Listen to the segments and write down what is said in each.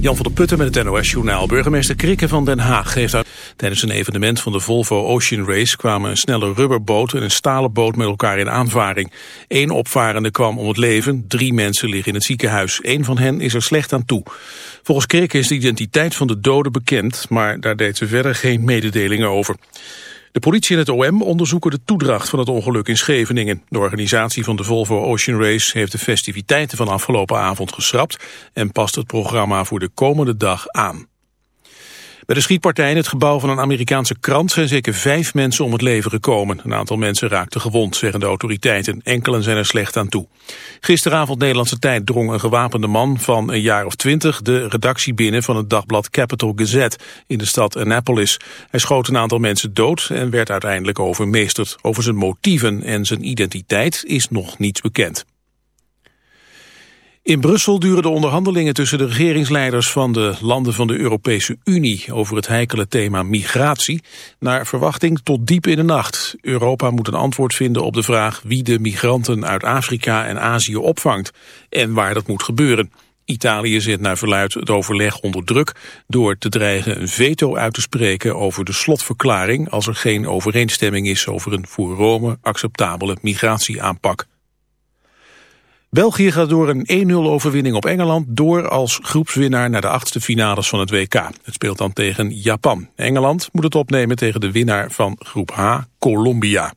Jan van der Putten met het NOS-journaal. Burgemeester Krikke van Den Haag geeft uit... Tijdens een evenement van de Volvo Ocean Race kwamen een snelle rubberboot en een stalen boot met elkaar in aanvaring. Eén opvarende kwam om het leven, drie mensen liggen in het ziekenhuis. Eén van hen is er slecht aan toe. Volgens Krikke is de identiteit van de doden bekend, maar daar deed ze verder geen mededelingen over. De politie en het OM onderzoeken de toedracht van het ongeluk in Scheveningen. De organisatie van de Volvo Ocean Race heeft de festiviteiten van afgelopen avond geschrapt en past het programma voor de komende dag aan. Bij de schietpartij in het gebouw van een Amerikaanse krant zijn zeker vijf mensen om het leven gekomen. Een aantal mensen raakten gewond, zeggen de autoriteiten. Enkelen zijn er slecht aan toe. Gisteravond Nederlandse tijd drong een gewapende man van een jaar of twintig de redactie binnen van het dagblad Capital Gazette in de stad Annapolis. Hij schoot een aantal mensen dood en werd uiteindelijk overmeesterd. Over zijn motieven en zijn identiteit is nog niets bekend. In Brussel duren de onderhandelingen tussen de regeringsleiders van de landen van de Europese Unie over het heikele thema migratie naar verwachting tot diep in de nacht. Europa moet een antwoord vinden op de vraag wie de migranten uit Afrika en Azië opvangt en waar dat moet gebeuren. Italië zet naar verluid het overleg onder druk door te dreigen een veto uit te spreken over de slotverklaring als er geen overeenstemming is over een voor Rome acceptabele migratieaanpak. België gaat door een 1-0 overwinning op Engeland door als groepswinnaar naar de achtste finales van het WK. Het speelt dan tegen Japan. Engeland moet het opnemen tegen de winnaar van groep H, Colombia.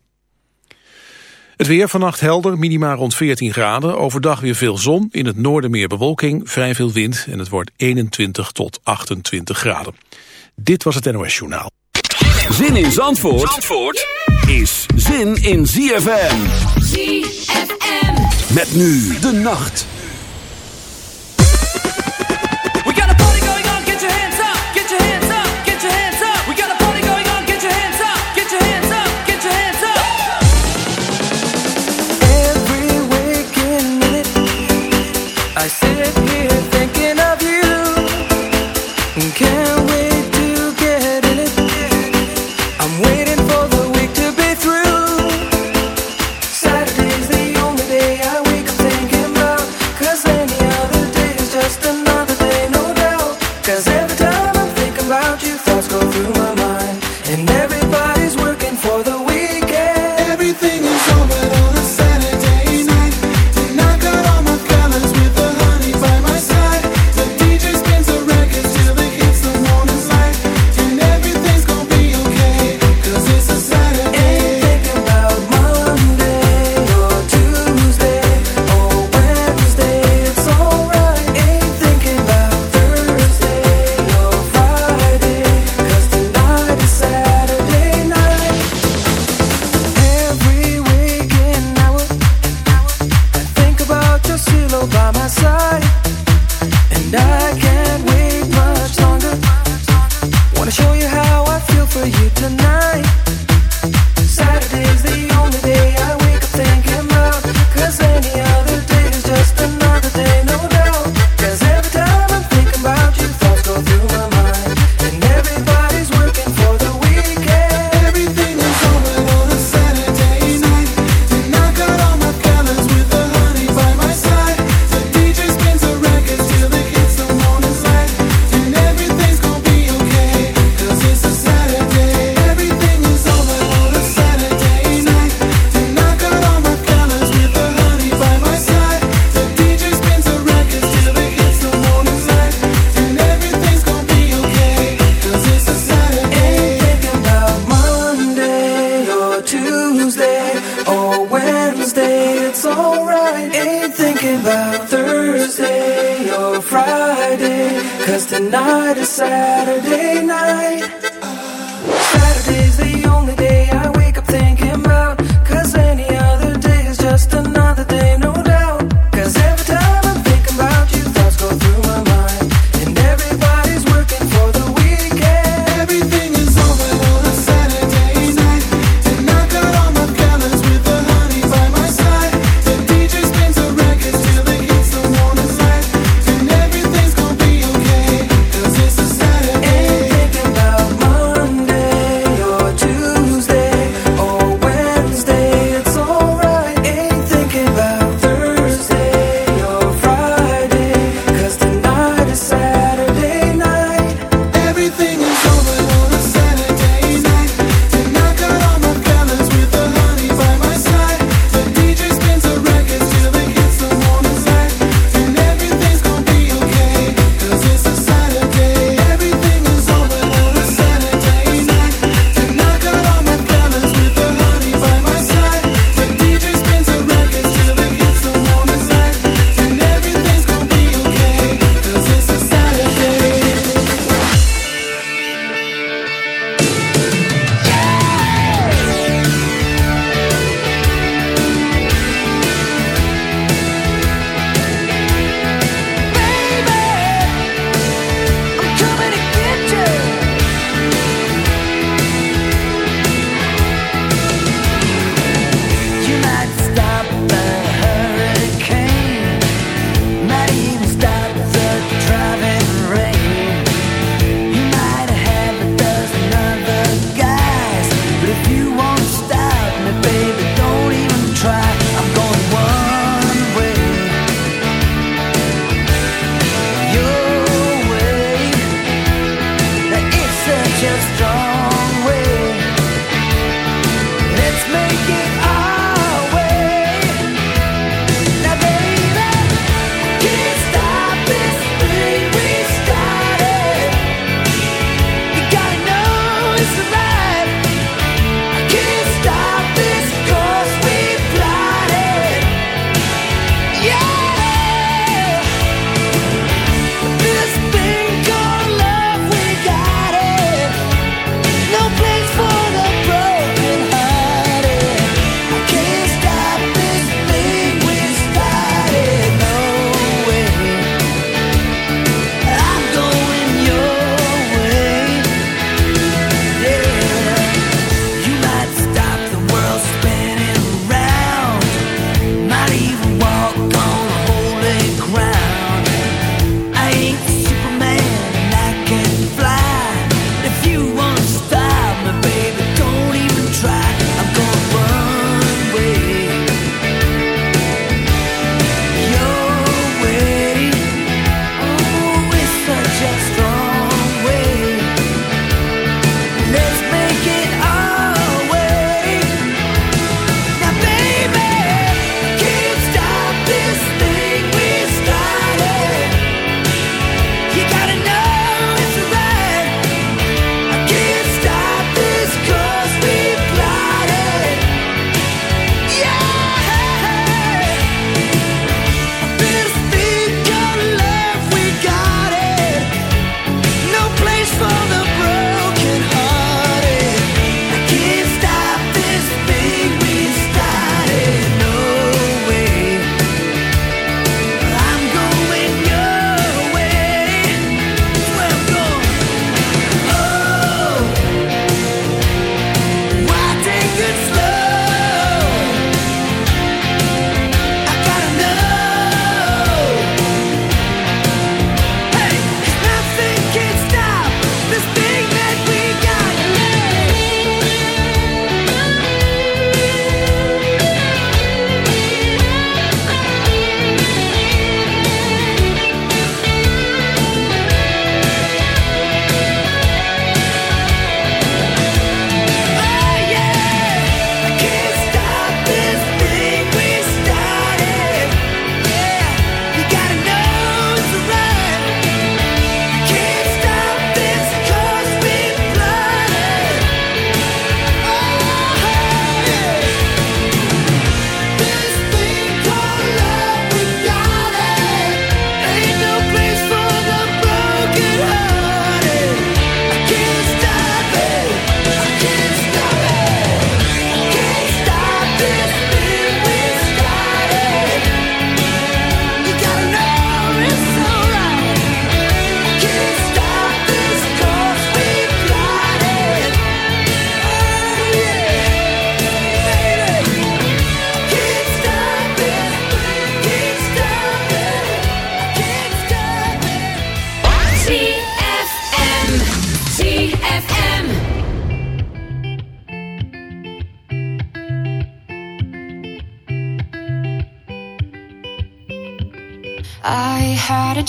Het weer vannacht helder, minima rond 14 graden. Overdag weer veel zon, in het noorden meer bewolking, vrij veel wind... en het wordt 21 tot 28 graden. Dit was het NOS Journaal. Zin in Zandvoort, Zandvoort is zin in ZFM. ZFM. Met nu de nacht.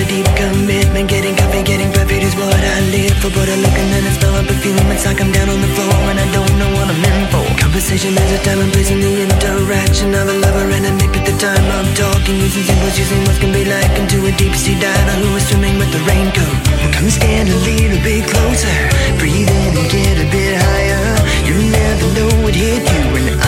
A deep commitment. Getting coffee, getting perfect is what I live for. But I look and then I smell a perfume. It's like I'm down on the floor and I don't know what I'm in for. Conversation has a time and place in the interaction of a lover and a mate at the time of talking. Using symbols, using what can be like into a deep sea diver who is swimming with the raincoat. Come stand a little bit closer. Breathe in and get a bit higher. You never know what hit you when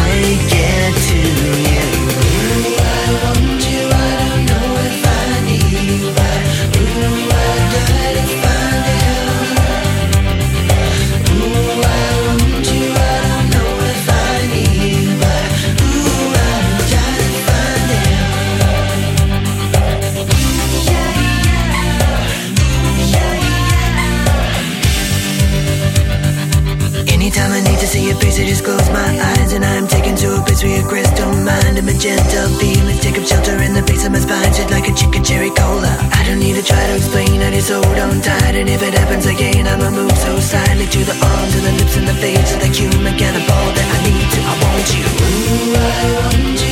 magenta feelings take up shelter in the base of my spine, shit like a chicken cherry cola. I don't need to try to explain, I just hold on tight, and if it happens again, I'ma move so silently to the arms and the lips and the face of the human cannibal that I need to, I want you. Ooh, I want you,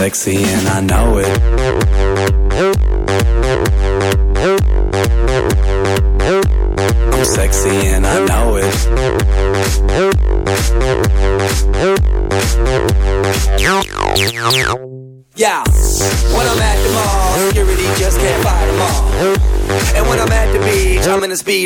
sexy and I know it.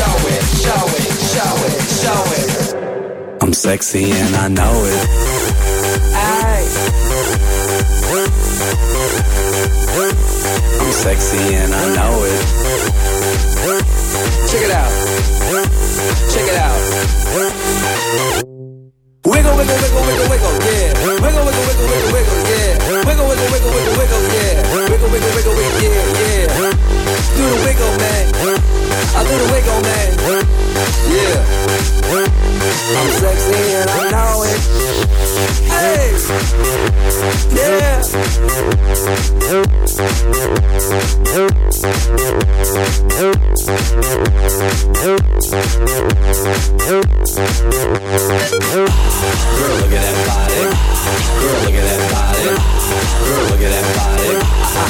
Show it, show it, show it, show it. I'm sexy and I know it. Aye. I'm sexy and I know it. Check it out. Check it out. Wiggle, wiggle, wiggle, wiggle, wiggle, yeah. Wiggle, wiggle, wiggle, wiggle, wiggle, yeah. Wiggle, wiggle, wiggle, wiggle, wiggle, yeah wiggle, wiggle, wiggle, wiggle, yeah, yeah. Do the wiggle, man. Do the wiggle, man. Yeah. I'm sexy and I know it. Hey. Yeah. Girl, look at that body. Girl, look at that body. Girl, look at that body.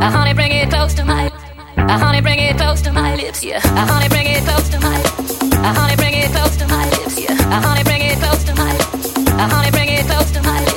Yeah. Uh, honey, bring it close to my, uh, honey, bring it close to my lips, yeah. Uh, honey, bring it close to my, honey, bring it close to my lips, yeah. Honey, bring it close to my, honey, bring it close to my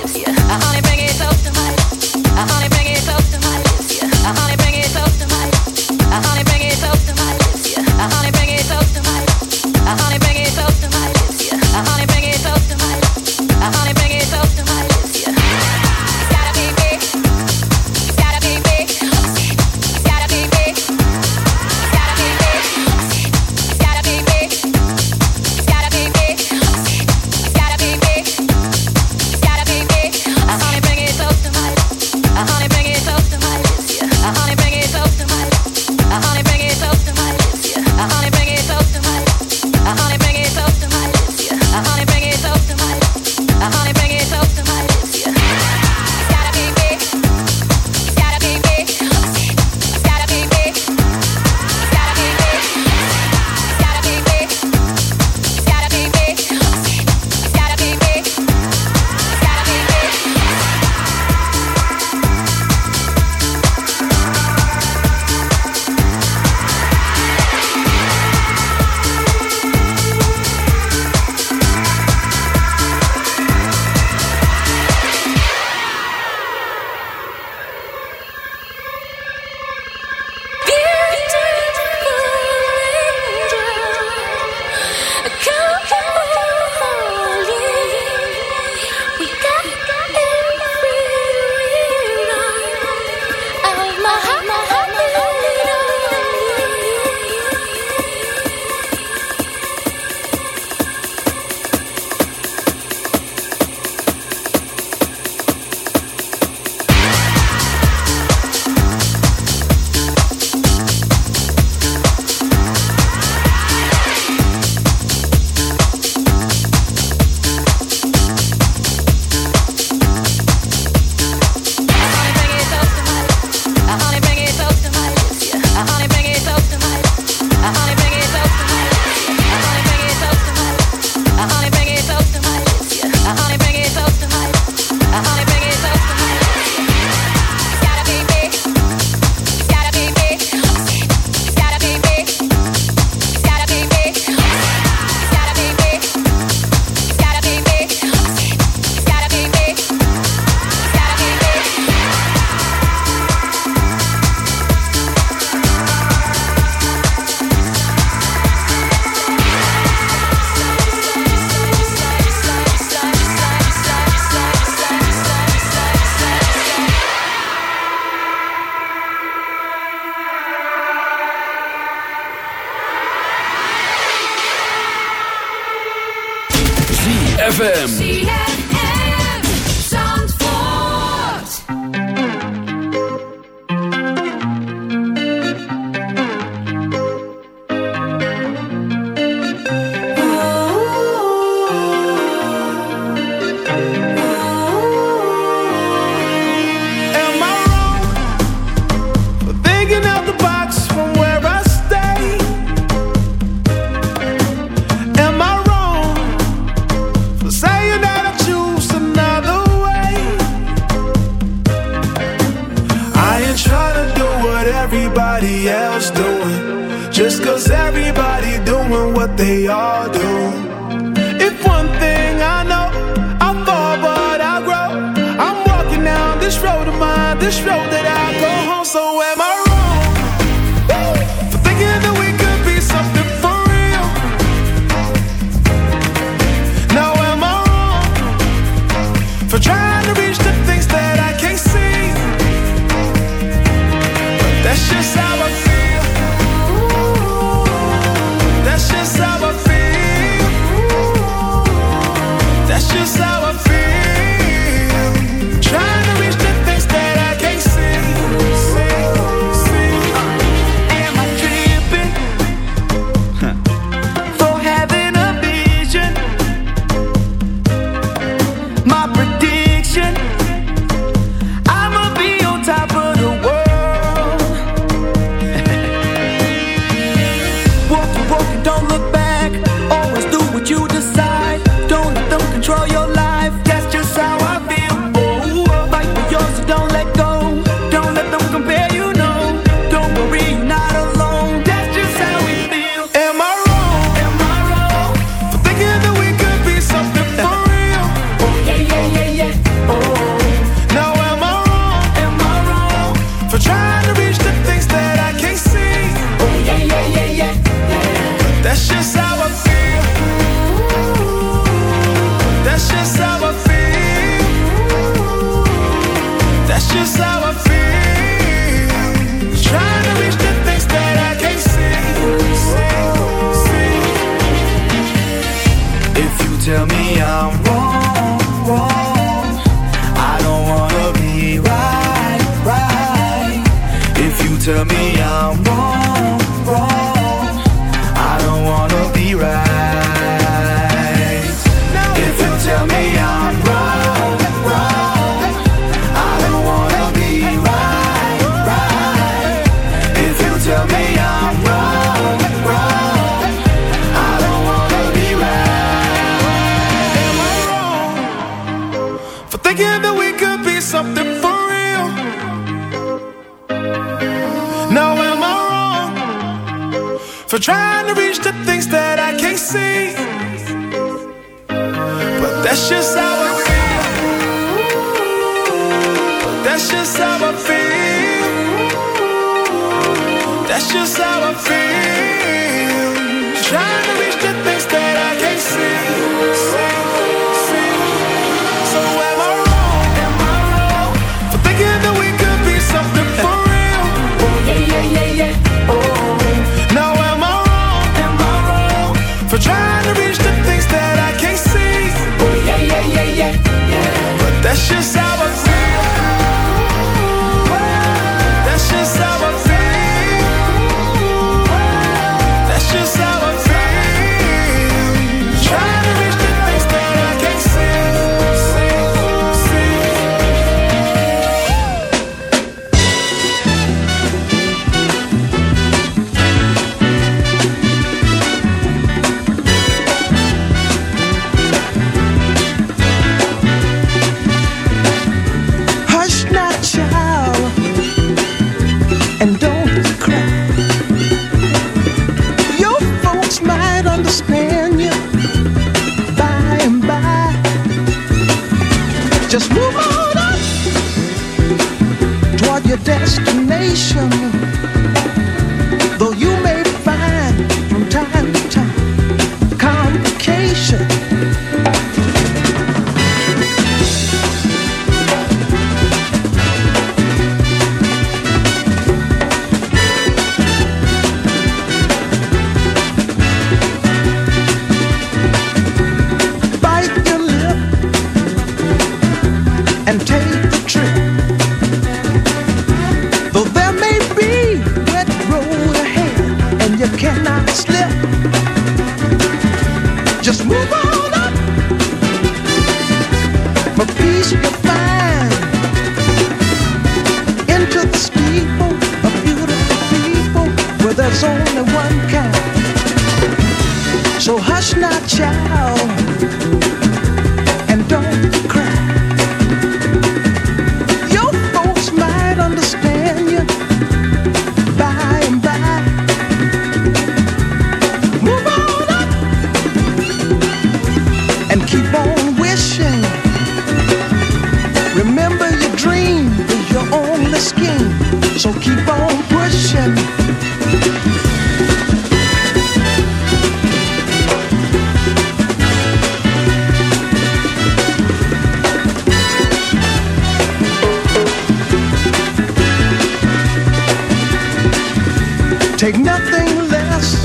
Take nothing less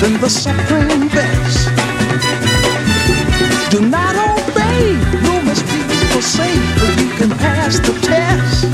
than the supreme best. Do not obey, Romans people say, but you can pass the test.